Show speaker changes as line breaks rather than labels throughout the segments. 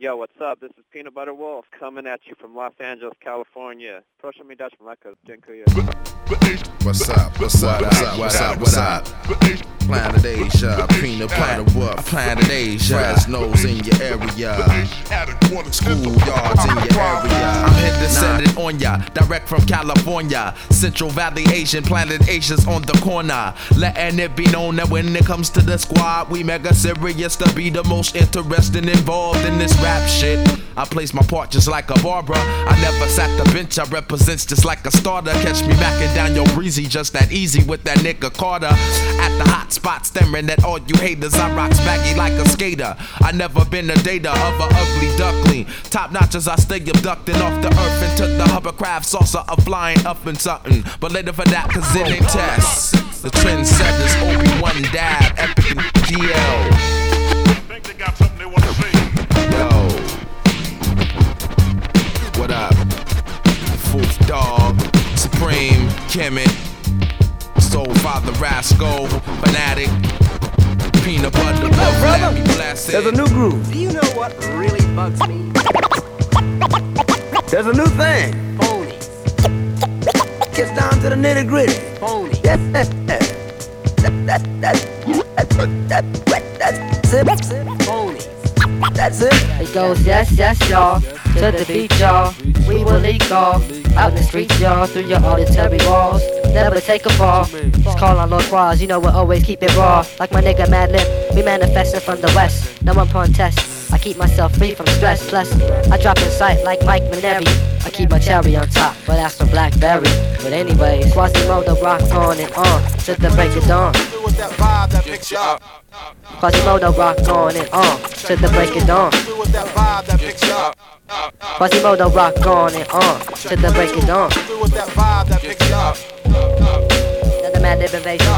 Yo, what's up? This is Peanut Butter Wolf coming at you from Los Angeles, California. Proszę mi dać mleko, dziękuję.
What's up? What's up? What's up? What's up? What's up? Planet Asia, peanut butter wolf. Planet Asia, nose in your area. Schoolyards in your area.
I'm head descended on ya, direct from California. Central Valley Asian, Planet Asia's on the corner. Letting it be known that when it comes to the squad, we mega serious to be the most interesting involved in this rap shit. I place my part just like a Barbara. I never sat the bench, I represents just like a starter. Catch me backing down your breezy, just that easy with that nigga Carter. At the hot spot, staring at all you haters. I rocks baggy like a skater. I never been a data of a ugly duckling. Top notches, I stay abducted off the earth and took the hovercraft saucer of flying up in something. But later for that, cause it ain't tests. The trendsetters, Obi-Wan Dab, Epic and DL. Kemet, Soul Father Rascal, Fanatic, Peanut Butter, Wolf,
brother.
Let Me Blessed.
There's a new groove.
Do you know what really bugs me?
There's a new thing.
Phonies.
Gets down to the nitty gritty.
Phonies.
Yes, yes, yes. That, that, that, that, that, that, that's it.
Phonies.
That's it.
It goes yes, yes, y'all. To the beat, y'all. We will leak off. Out the streets, y'all. Through your auditory walls. Never take a fall. Just call on Lord Quaz. You know we'll always keep it raw. Like my nigga Madlib. We manifesting from the west. No one pun test. I keep myself free from stress. Plus, I drop in sight like Mike Maneri. I keep my cherry on top, but that's for Blackberry. But anyways, Quasimoto rock on and on to the break of dawn. Quasimoto rock on and on to the break of dawn. Quasimoto rock on and on to the break of dawn. The mad invasion.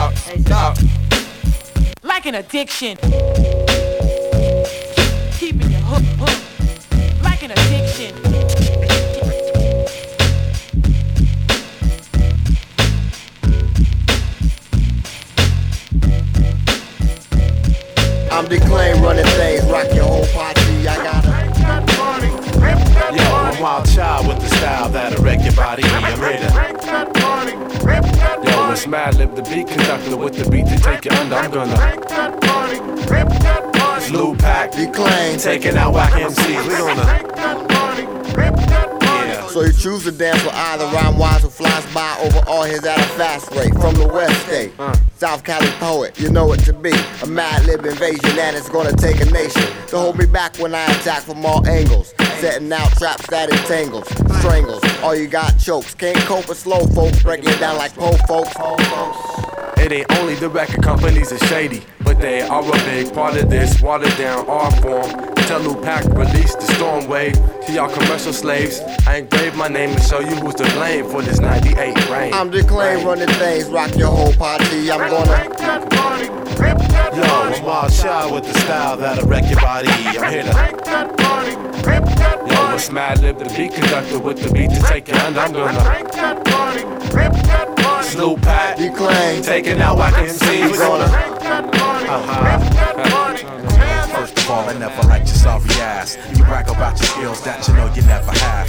like an addiction.
Yo, a wild child with the style that erect your body and your red is the rip. Yo, it's Madlib, the beat conductor with the beat to take you under. I'm gonna. It's Lou Pack,
Declaime.
taking out whack MCs. We gonna.
So you choose to dance with either rhyme wise who flies by over all his at a fast rate from the West State. South Cali poet, you know it to be a Madlib invasion, and it's gonna take a nation to hold me back when I attack from all angles. Setting out traps that entangles, strangles. All you got chokes. Can't cope with slow folks, breaking it down like po folks.
It ain't only the record companies that's shady, they are a big part of this watered down art form. Tell Lootpack release the storm wave to y'all commercial slaves. I engraved my name and show you who's to blame for this 98 rain.
I'm the claim running things, rock your whole party. I'm gonna.
Yo, I'm wild child with the style that'll wreck your body. I'm here to. Yo, it's Madlib, the beat conductor with the beat to take you under. I'm gonna. Snoop Pack,
Declaime.
taking out whack MCs. We gonna.
First of I never liked your sorry ass. You brag about your skills that you know you never have.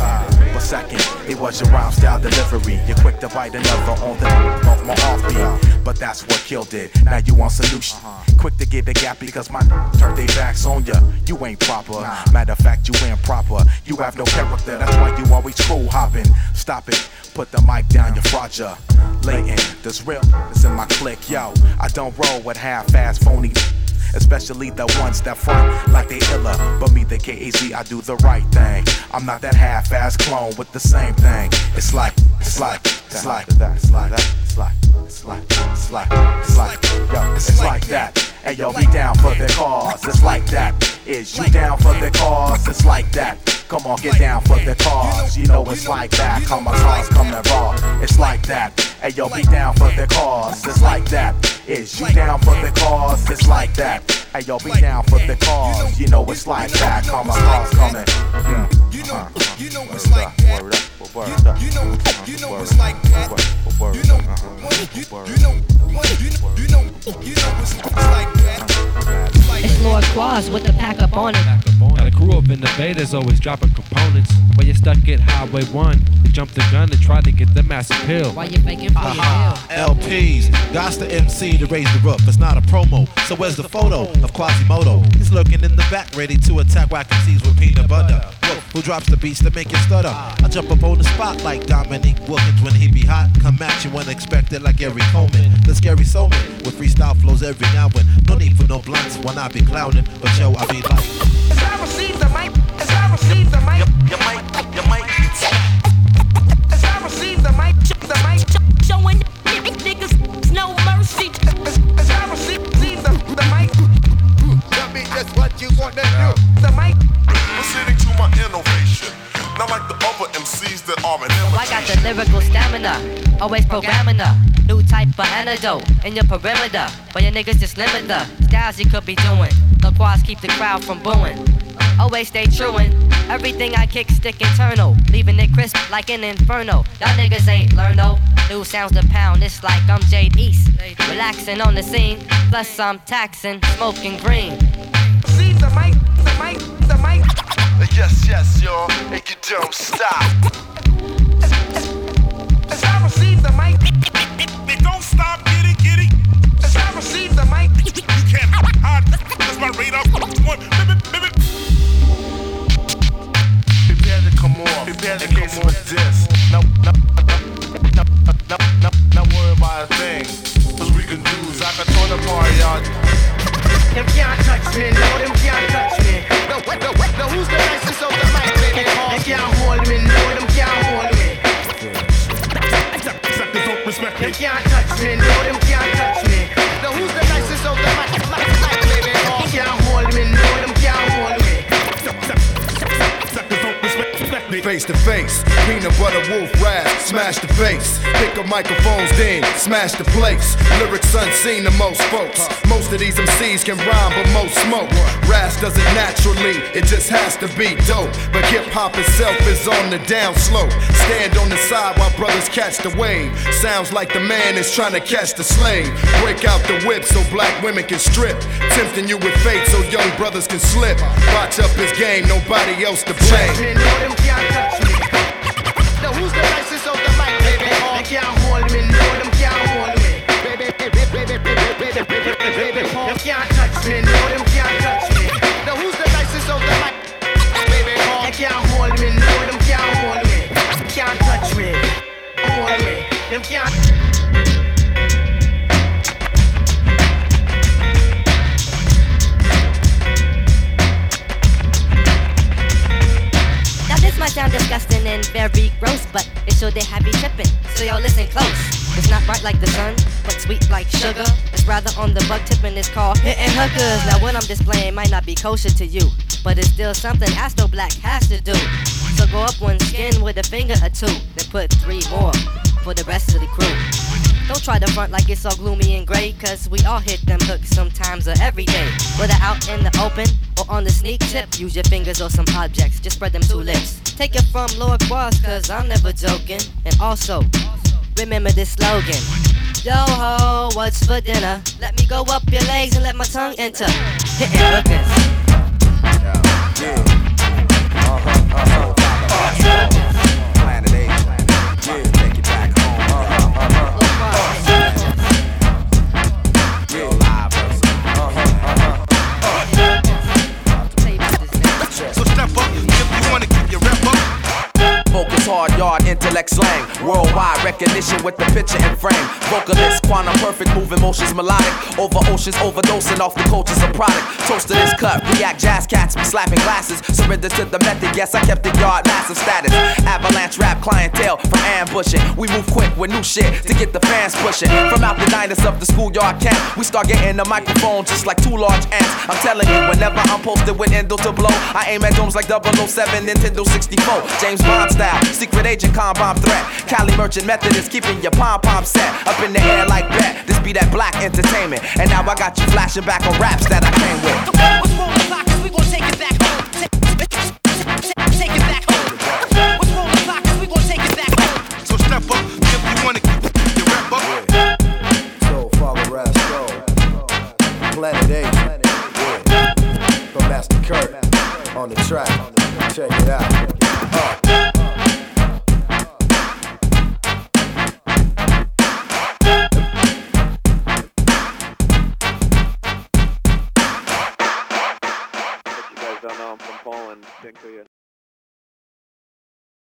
But second, it was your rhyme style delivery. You're quick to bite another on the off my offbeat. But that's what killed it. Now you want solution. Quick to get the gap because my turned their backs on ya. You ain't proper. Matter of fact, you improper. You have no character. That's why you always cool hopping. Stop it. Put the mic down, you're fraudulent. Latent, this real is in my clique, yo. I don't roll with half-ass phony Especially the ones that front like they illa. But me, the KAZ, I do the right thing. I'm not that half-ass clone with the same thing. It's like, it's like, it's like it's like it's like, it's like, it's like, it's like, it's like that. Hey yo, be down for the cause. It's like that. Is you down for the cause? It's like that. Come on, get down for the cause. You know it's like that. Come on, cause coming raw. It's like that. Hey yo, be down for the cause. It's like that. Is you down for the cause? It's like that. Hey yo, be down for the cause. You know it's like that. Come on, cause coming. You know, you know it's like that. You, you know, you know it's like that. You know, you, you know, you know, you know, you know it's like that.
It's Lord Quaz with the pack up on it.
Got crew up in the betas, always dropping components. While you're stuck at Highway 1, they jumped the gun and tried to get the massive pill.
While you faking for your bill.
LPs, God's the MC to raise the roof. It's not a promo. So where's the photo of Quasimoto? He's lurking in the back, ready to attack whack MCs with peanut butter. Who drops the beats to make you stutter? I jump up on the spot like Dominique Wilkins when he be hot. Come at you when unexpected like Gary Coleman. The scary soulman with freestyle flows every now and. No need for no blunts when I be clowning, but yo, I be like.
Other MCs that are an oh,
I got the lyrical stamina, always programming the new type of antidote in your perimeter. But your niggas just limit the styles you could be doing. The quads keep the crowd from booing. Always stay true and everything I kick stick internal, leaving it crisp like an inferno. Y'all niggas ain't learn no new sounds to pound. It's like I'm Jade East, relaxing on the scene. Plus I'm taxing, smoking green.
Receive the mic, the mic, the mic.
Yes, yes, y'all. And you don't stop.
As I receive the mic,
smash the face. Pick up microphones, then smash the place. Lyrics unseen to most folks. Most of these MCs can rhyme, but most smoke. Ras does it naturally, it just has to be dope. But hip hop itself is on the down slope. Stand on the side while brothers catch the wave. Sounds like the man is trying to catch the slave. Break out the whip so black women can strip. Tempting you with fate so young brothers can slip. Watch up his game, nobody else to blame.
Can't hold me, no, them can't hold me. Baby, baby, baby, baby, baby, baby, baby, Them can't touch me, no, them can't
and very gross, but it sure they have you tripping. So y'all listen close. It's not bright like the sun, but sweet like sugar. It's rather on the bug tip and it's called hitting hookers. Now what I'm displaying might not be kosher to you, but it's still something Astro Black has to do. So go up one skin with a finger or two, then put three more for the rest of the crew. Don't try to front like it's all gloomy and gray, cause we all hit them hooks sometimes or every day. Whether out in the open or on the sneak tip, use your fingers or some objects, just spread them two lips. Take it from Lord Quas, cause I'm never joking. And also, remember this slogan. Yo ho, what's for dinner? Let me go up your legs and let my tongue enter. Hitting.
Hard, yard, intellect slang. Worldwide recognition with the picture and frame. Vocalist, quantum perfect, moving motions melodic. Over oceans, overdosing off the cultures of product. Toast to this cut, react jazz cats be slapping glasses. Surrender to the method, yes, I kept the yard massive status. Avalanche rap clientele from ambushing. We move quick with new shit to get the fans pushing. From out the diners of the schoolyard camp, we start getting the microphone just like two large ants. I'm telling you, whenever I'm posted with endo to blow, I aim at domes like 007 Nintendo 64. James Bond style, secret agent con bomb threat. Cali merchant Methodist keeping your pom pom set up in the air like that. This be that black entertainment, and now I got you flashing back on raps that I came with.
What's wrong? We gon' take it back home. Take it take it back home.
So step up if
you wanna get rap up. So follow Rasco, Planet A, from Master Kurt on the track. Check it out. You guys don't